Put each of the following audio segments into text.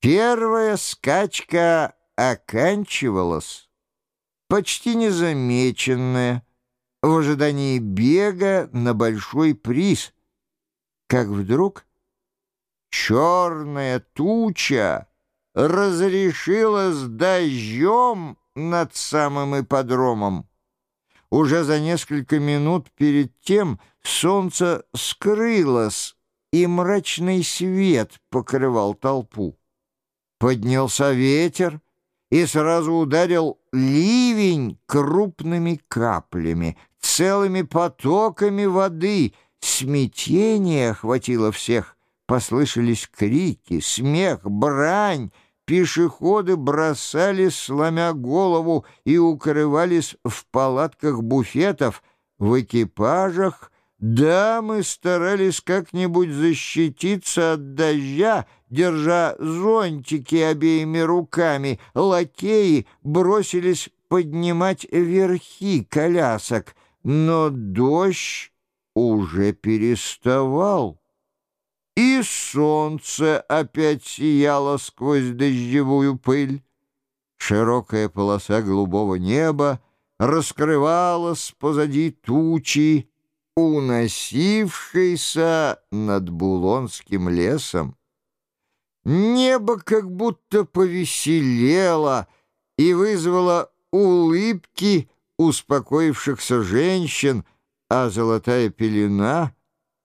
Первая скачка оканчивалась, почти незамеченная, в ожидании бега на большой приз, как вдруг черная туча разрешилась дождем над самым ипподромом. Уже за несколько минут перед тем солнце скрылось, и мрачный свет покрывал толпу. Поднялся ветер и сразу ударил ливень крупными каплями, целыми потоками воды. Смятение охватило всех. Послышались крики, смех, брань. Пешеходы бросались, сломя голову, и укрывались в палатках буфетов. В экипажах дамы старались как-нибудь защититься от дождя, держа зонтики обеими руками. Лакеи бросились поднимать верхи колясок, но дождь уже переставал. И солнце опять сияло сквозь дождевую пыль. Широкая полоса голубого неба раскрывалась позади тучи, уносившейся над Булонским лесом. Небо как будто повеселело и вызвало улыбки успокоившихся женщин, а золотая пелена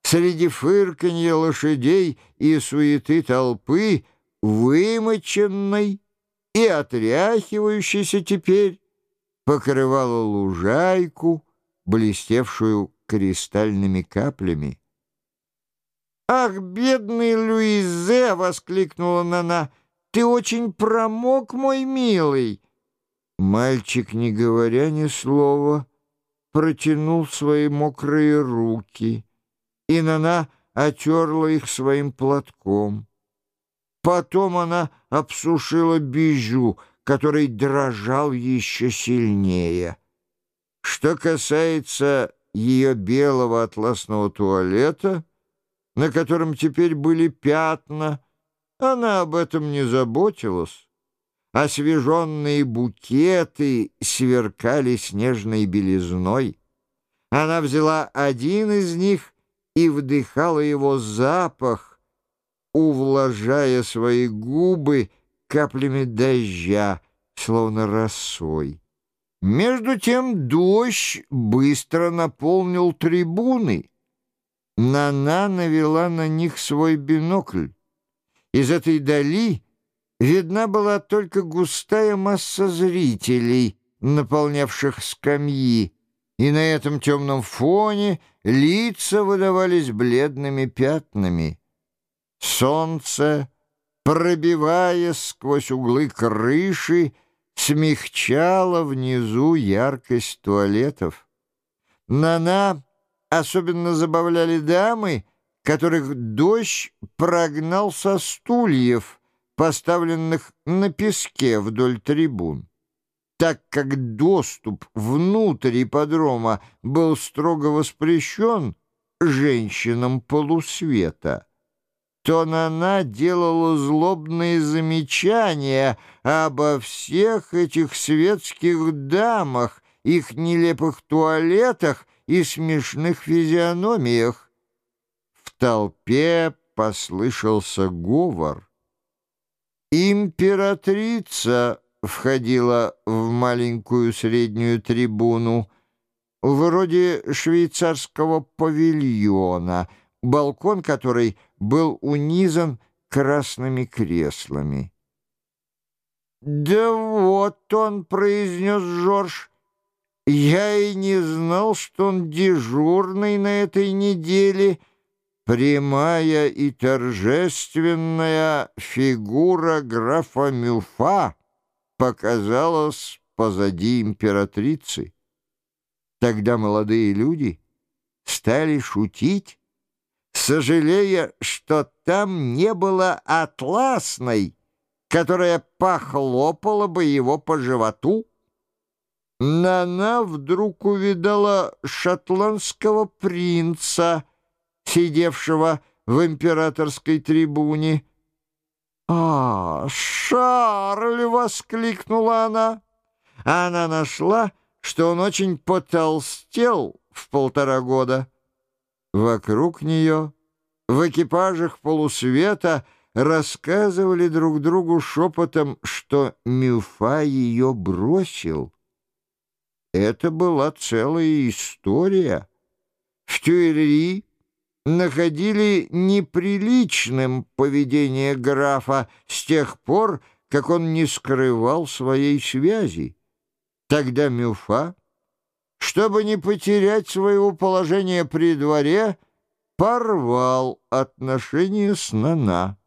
среди фырканья лошадей и суеты толпы, вымоченной и отряхивающейся теперь, покрывала лужайку, блестевшую кристальными каплями. «Ах, бедный Луизе!» — воскликнула Нана. «Ты очень промок, мой милый!» Мальчик, не говоря ни слова, протянул свои мокрые руки, и Нана отерла их своим платком. Потом она обсушила бижу, который дрожал еще сильнее. Что касается ее белого атласного туалета, на котором теперь были пятна, она об этом не заботилась. Освеженные букеты сверкали снежной белизной. Она взяла один из них и вдыхала его запах, увлажая свои губы каплями дождя, словно росой. Между тем дождь быстро наполнил трибуны. Нана навела на них свой бинокль. Из этой дали видна была только густая масса зрителей, наполнявших скамьи, и на этом темном фоне лица выдавались бледными пятнами. Солнце, пробиваясь сквозь углы крыши, смягчала внизу яркость туалетов. Нана особенно забавляли дамы, которых дождь прогнал со стульев, поставленных на песке вдоль трибун. Так как доступ внутрь ипподрома был строго воспрещен женщинам полусвета, то она делала злобные замечания обо всех этих светских дамах, их нелепых туалетах и смешных физиономиях. В толпе послышался говор. Императрица входила в маленькую среднюю трибуну, вроде швейцарского павильона — балкон который был унизан красными креслами. «Да вот он», — произнес Жорж, — «я и не знал, что он дежурный на этой неделе». Прямая и торжественная фигура графа Мюфа показалась позади императрицы. Тогда молодые люди стали шутить, сожалея, что там не было атласной, которая похлопала бы его по животу. Нана вдруг увидала шотландского принца, сидевшего в императорской трибуне. «А, Шарль!» — воскликнула она. Она нашла, что он очень потолстел в полтора года. Вокруг нее, в экипажах полусвета, рассказывали друг другу шепотом, что Мюфа ее бросил. Это была целая история. В Тюильри находили неприличным поведение графа с тех пор, как он не скрывал своей связи. Тогда Мюфа, чтобы не потерять своего положения при дворе, порвал отношения с Нана.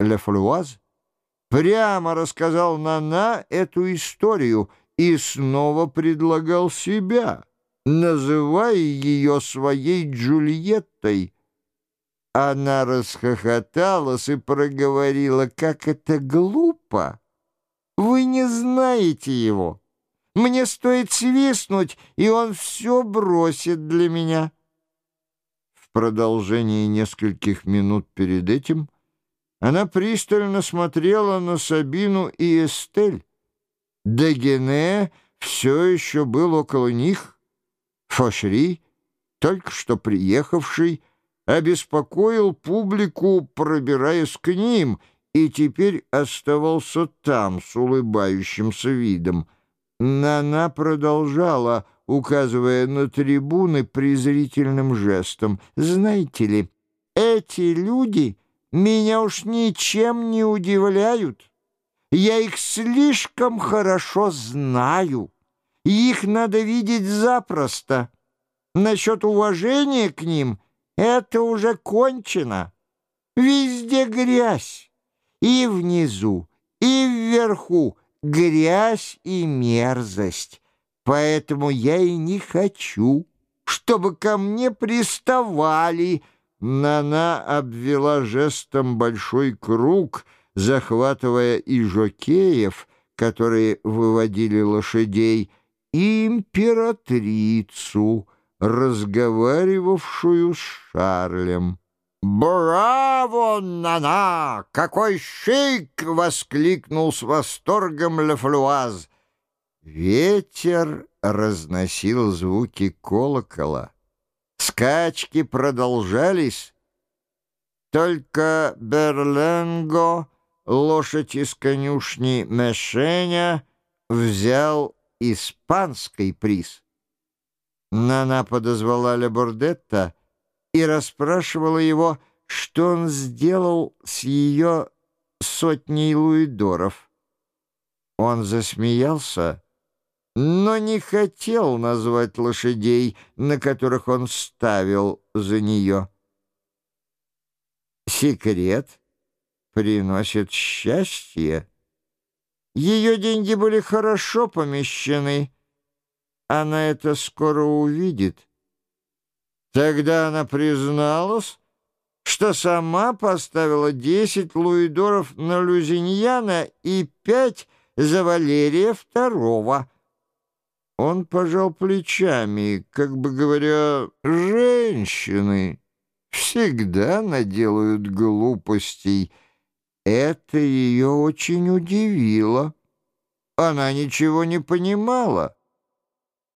Лефлуаз прямо рассказал Нана эту историю и снова предлагал себя, называя ее своей Джульеттой. Она расхохоталась и проговорила, как это глупо. «Вы не знаете его. Мне стоит свистнуть, и он все бросит для меня». В продолжении нескольких минут перед этим она пристально смотрела на Сабину и Эстель. Дегене все еще был около них. Фошри, только что приехавший, обеспокоил публику, пробираясь к ним, и теперь оставался там с улыбающимся видом. Нана продолжала, указывая на трибуны презрительным жестом. «Знаете ли, эти люди...» меня уж ничем не удивляют. Я их слишком хорошо знаю. Их надо видеть запросто. Насчет уважения к ним это уже кончено. Везде грязь. И внизу, и вверху грязь и мерзость. Поэтому я и не хочу, чтобы ко мне приставали, Нана обвела жестом большой круг, захватывая и жокеев, которые выводили лошадей, и императрицу, разговаривавшую с Шарлем. «Браво, Нана! Какой шик!» — воскликнул с восторгом Лефлуаз. Ветер разносил звуки колокола. Скачки продолжались. Только Берленго, лошадь из конюшни Мешеня, взял испанский приз. Нана подозвала Лебурдетта и расспрашивала его, что он сделал с ее сотней луидоров. Он засмеялся но не хотел назвать лошадей, на которых он ставил за нее. Секрет приносит счастье. Ее деньги были хорошо помещены. Она это скоро увидит. Тогда она призналась, что сама поставила десять луидоров на Люзиньяна и пять за Валерия Второго. Он пожал плечами, как бы говоря, «Женщины всегда наделают глупостей». Это ее очень удивило. Она ничего не понимала.